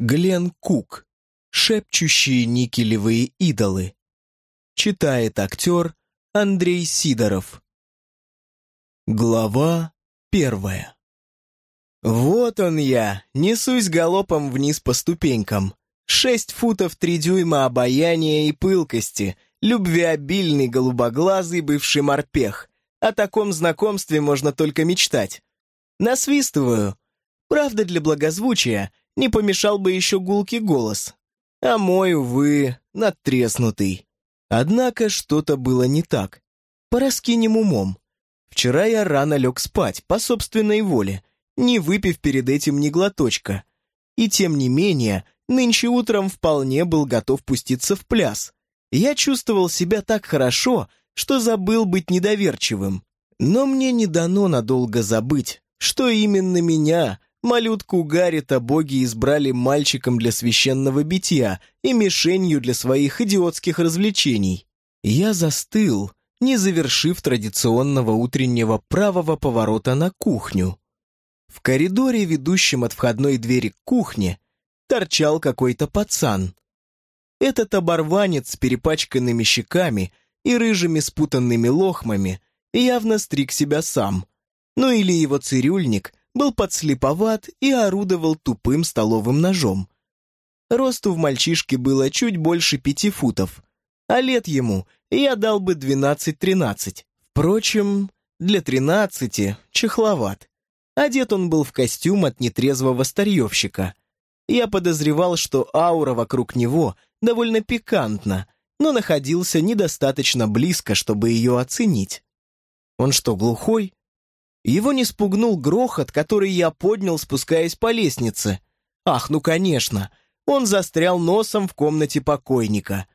Глен Кук. Шепчущие никелевые идолы. Читает актер Андрей Сидоров. Глава первая. Вот он я, несусь галопом вниз по ступенькам. Шесть футов три дюйма обаяния и пылкости, любвеобильный голубоглазый бывший морпех. О таком знакомстве можно только мечтать. Насвистываю. Правда, для благозвучия не помешал бы еще гулкий голос. А мой, увы, надтреснутый. Однако что-то было не так. Пораскинем умом. Вчера я рано лег спать, по собственной воле, не выпив перед этим ни глоточка. И тем не менее, нынче утром вполне был готов пуститься в пляс. Я чувствовал себя так хорошо, что забыл быть недоверчивым. Но мне не дано надолго забыть, что именно меня, малютку Гаррита, боги избрали мальчиком для священного битья и мишенью для своих идиотских развлечений. Я застыл, не завершив традиционного утреннего правого поворота на кухню. В коридоре, ведущем от входной двери к кухне, торчал какой-то пацан. Этот оборванец с перепачканными щеками и рыжими спутанными лохмами явно стриг себя сам. Ну или его цирюльник был подслеповат и орудовал тупым столовым ножом. Росту в мальчишке было чуть больше пяти футов, а лет ему я дал бы двенадцать-тринадцать. Впрочем, для тринадцати чехловат. Одет он был в костюм от нетрезвого старьевщика. Я подозревал, что аура вокруг него довольно пикантна, но находился недостаточно близко, чтобы ее оценить. Он что, глухой? Его не спугнул грохот, который я поднял, спускаясь по лестнице. Ах, ну конечно, он застрял носом в комнате покойника.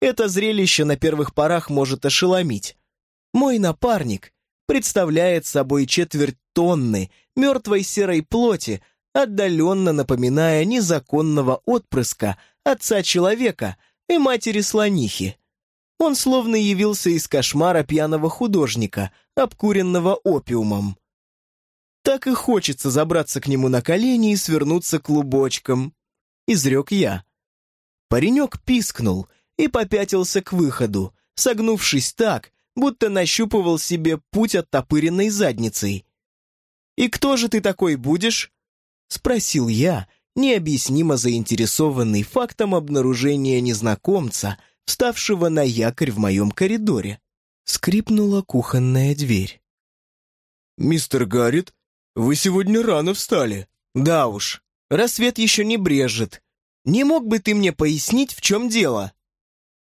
Это зрелище на первых порах может ошеломить. Мой напарник представляет собой четверть тонны мертвой серой плоти, отдаленно напоминая незаконного отпрыска отца человека и матери слонихи. Он словно явился из кошмара пьяного художника, обкуренного опиумом. Так и хочется забраться к нему на колени и свернуться клубочком, изрек я. Паренек пискнул и попятился к выходу, согнувшись так, будто нащупывал себе путь оттопыренной задницей. «И кто же ты такой будешь?» — спросил я, необъяснимо заинтересованный фактом обнаружения незнакомца, вставшего на якорь в моем коридоре. Скрипнула кухонная дверь. «Мистер Гаррит, вы сегодня рано встали». «Да уж, рассвет еще не брежет. Не мог бы ты мне пояснить, в чем дело?»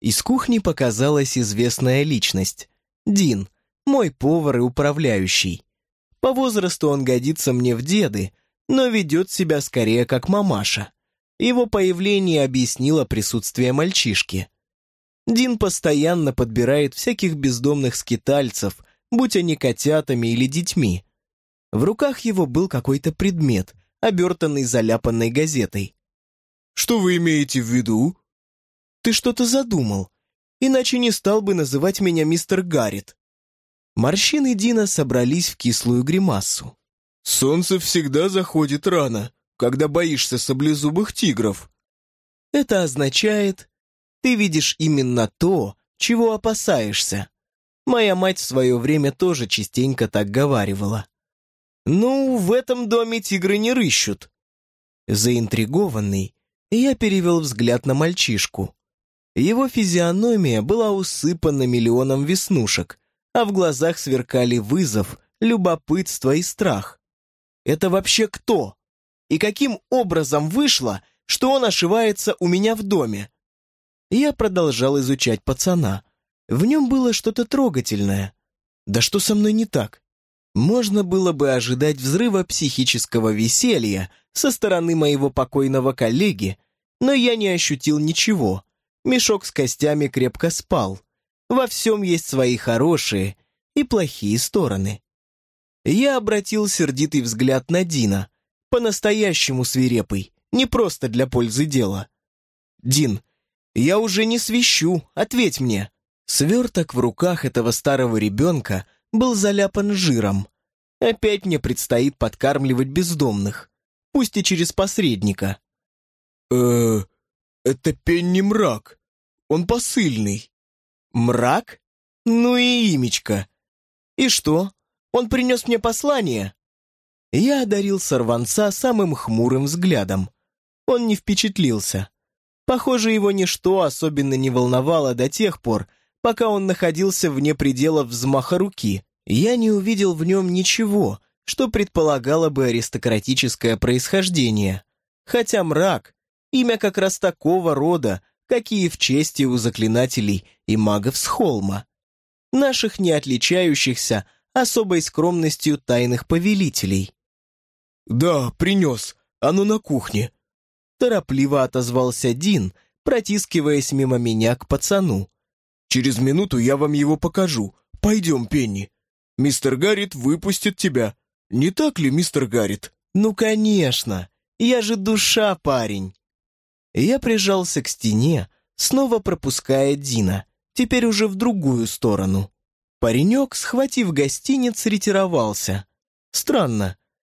Из кухни показалась известная личность. Дин, мой повар и управляющий. По возрасту он годится мне в деды, но ведет себя скорее как мамаша. Его появление объяснило присутствие мальчишки. Дин постоянно подбирает всяких бездомных скитальцев, будь они котятами или детьми. В руках его был какой-то предмет, обертанный заляпанной газетой. «Что вы имеете в виду?» «Ты что-то задумал, иначе не стал бы называть меня мистер Гаррит». Морщины Дина собрались в кислую гримасу. Солнце всегда заходит рано, когда боишься саблезубых тигров. Это означает, ты видишь именно то, чего опасаешься. Моя мать в свое время тоже частенько так говаривала. Ну, в этом доме тигры не рыщут. Заинтригованный, я перевел взгляд на мальчишку. Его физиономия была усыпана миллионом веснушек, а в глазах сверкали вызов, любопытство и страх. Это вообще кто? И каким образом вышло, что он ошивается у меня в доме? Я продолжал изучать пацана. В нем было что-то трогательное. Да что со мной не так? Можно было бы ожидать взрыва психического веселья со стороны моего покойного коллеги, но я не ощутил ничего. Мешок с костями крепко спал. Во всем есть свои хорошие и плохие стороны. Я обратил сердитый взгляд на Дина, по-настоящему свирепый, не просто для пользы дела. «Дин, я уже не свищу, ответь мне». Сверток в руках этого старого ребенка был заляпан жиром. Опять мне предстоит подкармливать бездомных, пусть и через посредника. э это Пенни Мрак. Он посыльный». «Мрак? Ну и имечко. И что, он принес мне послание?» Я одарил сорванца самым хмурым взглядом. Он не впечатлился. Похоже, его ничто особенно не волновало до тех пор, пока он находился вне пределов взмаха руки. Я не увидел в нем ничего, что предполагало бы аристократическое происхождение. Хотя мрак — имя как раз такого рода, какие в чести у заклинателей и магов с холма. Наших не отличающихся особой скромностью тайных повелителей. «Да, принес. Оно на кухне», Торопливо отозвался Дин, протискиваясь мимо меня к пацану. «Через минуту я вам его покажу. Пойдем, Пенни. Мистер Гаррит выпустит тебя. Не так ли, мистер Гаррит?» «Ну, конечно. Я же душа, парень». Я прижался к стене, снова пропуская Дина, теперь уже в другую сторону. Паренек, схватив гостиниц, ретировался. Странно.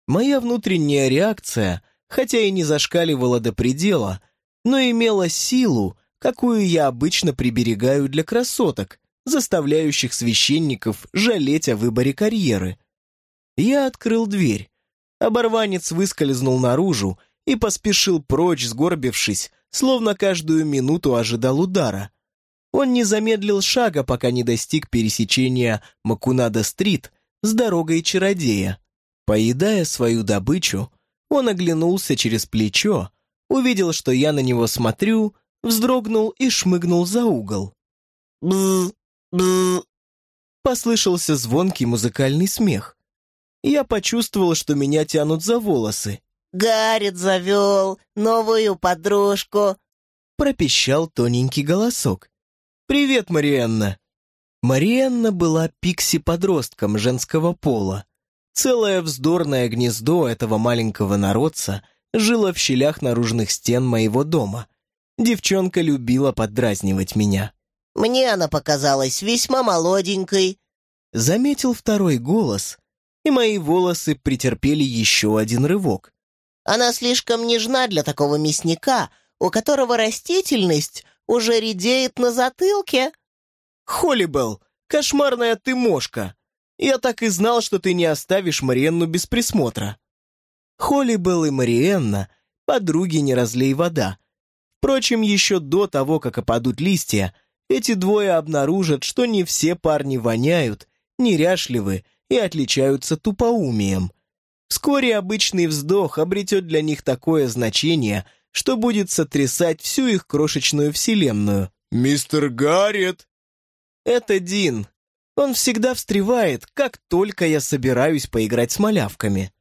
Моя внутренняя реакция хотя и не зашкаливала до предела, но имела силу, какую я обычно приберегаю для красоток, заставляющих священников жалеть о выборе карьеры. Я открыл дверь. Оборванец выскользнул наружу и поспешил прочь, сгорбившись, словно каждую минуту ожидал удара. Он не замедлил шага, пока не достиг пересечения Макунада-стрит с дорогой чародея. Поедая свою добычу, он оглянулся через плечо, увидел, что я на него смотрю, вздрогнул и шмыгнул за угол. «Бзз! Бзз!» Послышался звонкий музыкальный смех. Я почувствовал, что меня тянут за волосы. «Гаррит завел новую подружку!» пропищал тоненький голосок. «Привет, Мариэнна!» Мариэнна была пикси-подростком женского пола. Целое вздорное гнездо этого маленького народца жило в щелях наружных стен моего дома. Девчонка любила поддразнивать меня. «Мне она показалась весьма молоденькой», — заметил второй голос, и мои волосы претерпели еще один рывок. «Она слишком нежна для такого мясника, у которого растительность уже редеет на затылке». «Холлибелл, кошмарная ты мошка!» Я так и знал, что ты не оставишь Мариенну без присмотра. Холли был и Мариенна, подруги не разлей вода. Впрочем, еще до того, как опадут листья, эти двое обнаружат, что не все парни воняют, неряшливы и отличаются тупоумием. Вскоре обычный вздох обретет для них такое значение, что будет сотрясать всю их крошечную вселенную. «Мистер Гарриет!» «Это Дин, он всегда встревает, как только я собираюсь поиграть с малявками.